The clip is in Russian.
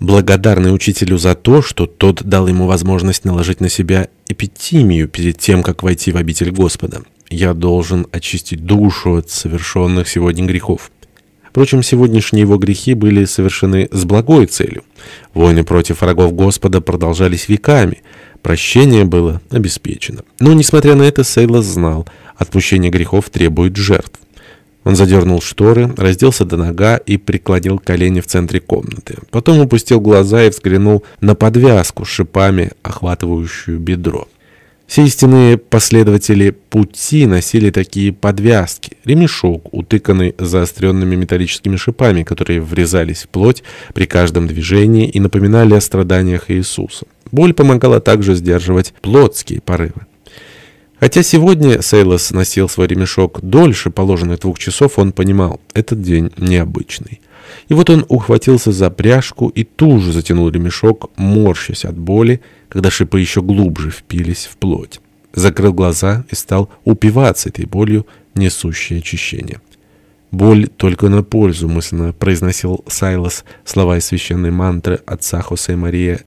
благодарный учителю за то, что тот дал ему возможность наложить на себя эпитимию перед тем, как войти в обитель Господа. Я должен очистить душу от совершенных сегодня грехов. Впрочем, сегодняшние его грехи были совершены с благой целью. Войны против врагов Господа продолжались веками. Прощение было обеспечено. Но, несмотря на это, Сейлос знал, отпущение грехов требует жертв. Он задернул шторы, разделся до нога и преклонил колени в центре комнаты. Потом упустил глаза и взглянул на подвязку с шипами, охватывающую бедро. Все истинные последователи пути носили такие подвязки. Ремешок, утыканный заостренными металлическими шипами, которые врезались в плоть при каждом движении и напоминали о страданиях Иисуса. Боль помогала также сдерживать плотские порывы. Хотя сегодня Сейлос носил свой ремешок дольше положенных двух часов, он понимал, этот день необычный. И вот он ухватился за пряжку и туже затянул ремешок, морщась от боли, когда шипы еще глубже впились в плоть. Закрыл глаза и стал упиваться этой болью, несущей очищение. «Боль только на пользу», — мысленно произносил Сайлос слова из священной мантры отца Хосе Мария